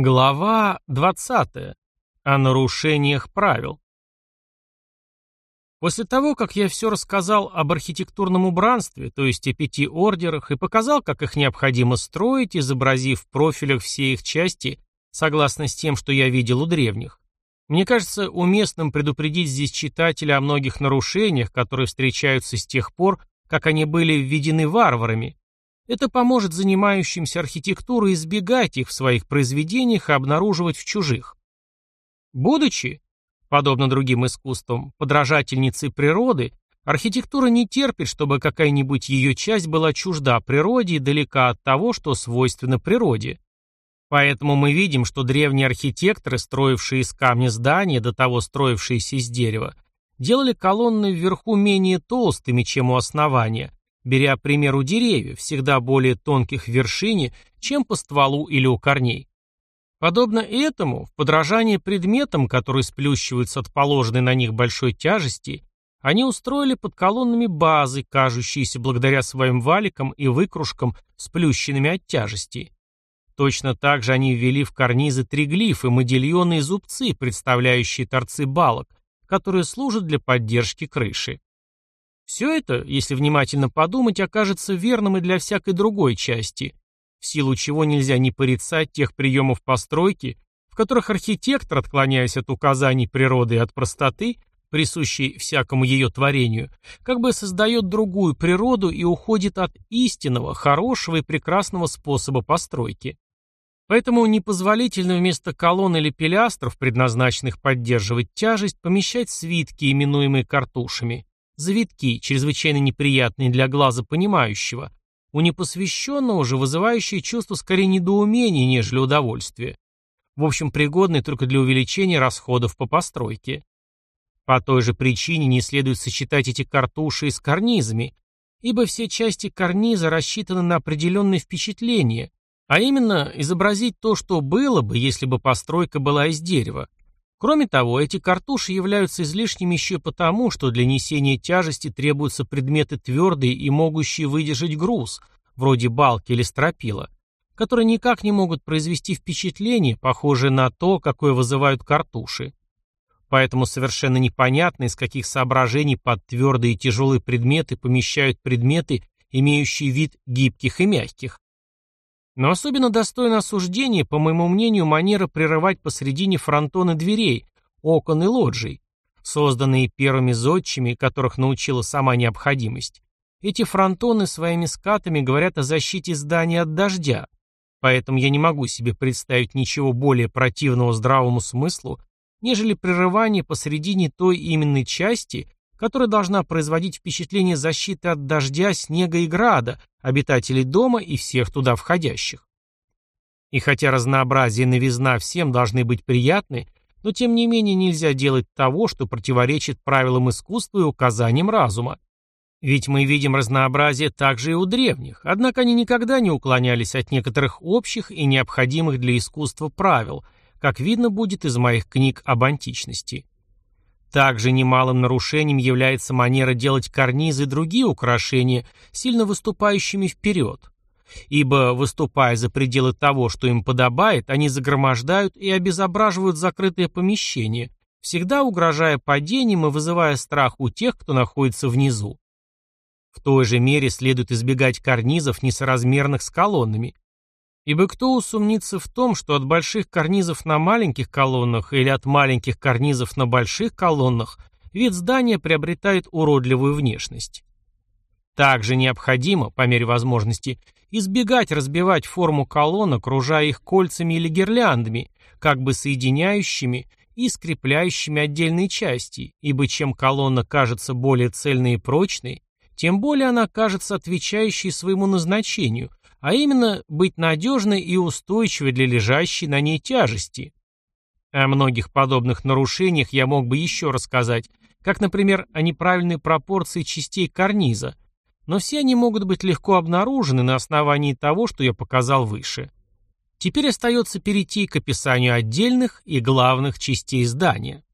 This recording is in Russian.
Глава 20. О нарушениях правил. После того, как я все рассказал об архитектурном убранстве, то есть о пяти ордерах, и показал, как их необходимо строить, изобразив в профилях все их части, согласно с тем, что я видел у древних, мне кажется уместным предупредить здесь читателя о многих нарушениях, которые встречаются с тех пор, как они были введены варварами, это поможет занимающимся архитектурой избегать их в своих произведениях и обнаруживать в чужих. Будучи, подобно другим искусствам, подражательницей природы, архитектура не терпит, чтобы какая-нибудь ее часть была чужда природе и далека от того, что свойственно природе. Поэтому мы видим, что древние архитекторы, строившие из камня здания, до того строившиеся из дерева, делали колонны вверху менее толстыми, чем у основания, беря пример у деревьев, всегда более тонких в вершине, чем по стволу или у корней. Подобно этому, в подражании предметам, которые сплющиваются от положенной на них большой тяжести, они устроили под колоннами базы, кажущиеся благодаря своим валикам и выкружкам сплющенными от тяжести. Точно так же они ввели в карнизы триглифы, модильоны и зубцы, представляющие торцы балок, которые служат для поддержки крыши. Все это, если внимательно подумать, окажется верным и для всякой другой части, в силу чего нельзя не порицать тех приемов постройки, в которых архитектор, отклоняясь от указаний природы и от простоты, присущей всякому ее творению, как бы создает другую природу и уходит от истинного, хорошего и прекрасного способа постройки. Поэтому непозволительно вместо колонн или пилястров, предназначенных поддерживать тяжесть, помещать свитки, именуемые картушами, Завитки, чрезвычайно неприятные для глаза понимающего, у непосвященного же вызывающие чувство скорее недоумения, нежели удовольствия. В общем, пригодные только для увеличения расходов по постройке. По той же причине не следует сочетать эти картуши с карнизами, ибо все части карниза рассчитаны на определенные впечатления, а именно изобразить то, что было бы, если бы постройка была из дерева. Кроме того, эти картуши являются излишними еще потому, что для несения тяжести требуются предметы твердые и могущие выдержать груз, вроде балки или стропила, которые никак не могут произвести впечатление, похожее на то, какое вызывают картуши. Поэтому совершенно непонятно, из каких соображений под твердые и тяжелые предметы помещают предметы, имеющие вид гибких и мягких. Но особенно достойно осуждения, по моему мнению, манера прерывать посредине фронтоны дверей, окон и лоджий, созданные первыми зодчими, которых научила сама необходимость. Эти фронтоны своими скатами говорят о защите здания от дождя, поэтому я не могу себе представить ничего более противного здравому смыслу, нежели прерывание посредине той именной части, которая должна производить впечатление защиты от дождя, снега и града, обитателей дома и всех туда входящих. И хотя разнообразие и новизна всем должны быть приятны, но тем не менее нельзя делать того, что противоречит правилам искусства и указаниям разума. Ведь мы видим разнообразие также и у древних, однако они никогда не уклонялись от некоторых общих и необходимых для искусства правил, как видно будет из моих книг об античности. Также немалым нарушением является манера делать карнизы и другие украшения, сильно выступающими вперед. Ибо, выступая за пределы того, что им подобает, они загромождают и обезображивают закрытые помещения, всегда угрожая падением и вызывая страх у тех, кто находится внизу. В той же мере следует избегать карнизов, несоразмерных с колоннами, Ибо кто усомнится в том, что от больших карнизов на маленьких колоннах или от маленьких карнизов на больших колоннах вид здания приобретает уродливую внешность. Также необходимо, по мере возможности, избегать разбивать форму колонн, окружая их кольцами или гирляндами, как бы соединяющими и скрепляющими отдельные части, ибо чем колонна кажется более цельной и прочной, тем более она кажется отвечающей своему назначению, а именно быть надежной и устойчивой для лежащей на ней тяжести. О многих подобных нарушениях я мог бы еще рассказать, как, например, о неправильной пропорции частей карниза, но все они могут быть легко обнаружены на основании того, что я показал выше. Теперь остается перейти к описанию отдельных и главных частей здания.